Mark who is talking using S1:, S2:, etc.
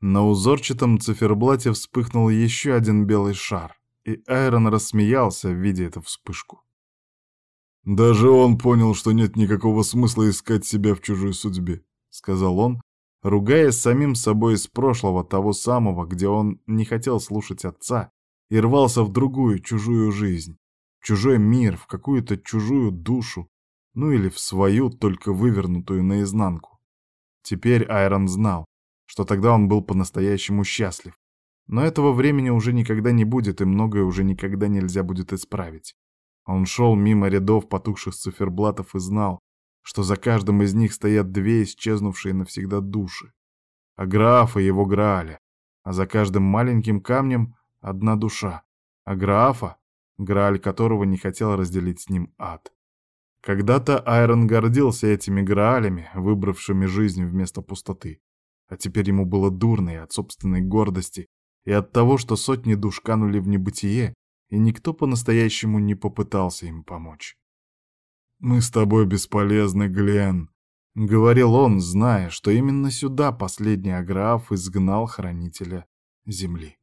S1: На узорчатом циферблате вспыхнул еще один белый шар, и Айрон рассмеялся, видя эту вспышку.
S2: «Даже он понял, что нет никакого смысла искать себя в чужой судьбе», — сказал он, ругаясь самим собой из прошлого, того самого, где он не хотел слушать отца и рвался в другую, чужую жизнь, чужой мир, в какую-то чужую душу, ну или в свою, только вывернутую наизнанку. Теперь Айрон знал, что тогда он был по-настоящему счастлив. Но этого времени уже никогда не будет, и многое уже никогда нельзя будет исправить. Он шел мимо рядов потухших циферблатов и знал, что за каждым из них стоят две исчезнувшие навсегда души. Аграфа и его Грааля, а за каждым маленьким камнем одна душа. Аграфа, Грааль которого не хотел разделить с ним ад. Когда-то Айрон гордился этими Граалями, выбравшими жизнь вместо пустоты. А теперь ему было дурно и от собственной гордости, и от того, что сотни душ канули в небытие, и никто по-настоящему не попытался им помочь. «Мы с тобой бесполезны, Глен», — говорил он, зная, что именно сюда последний Аграф изгнал хранителя земли.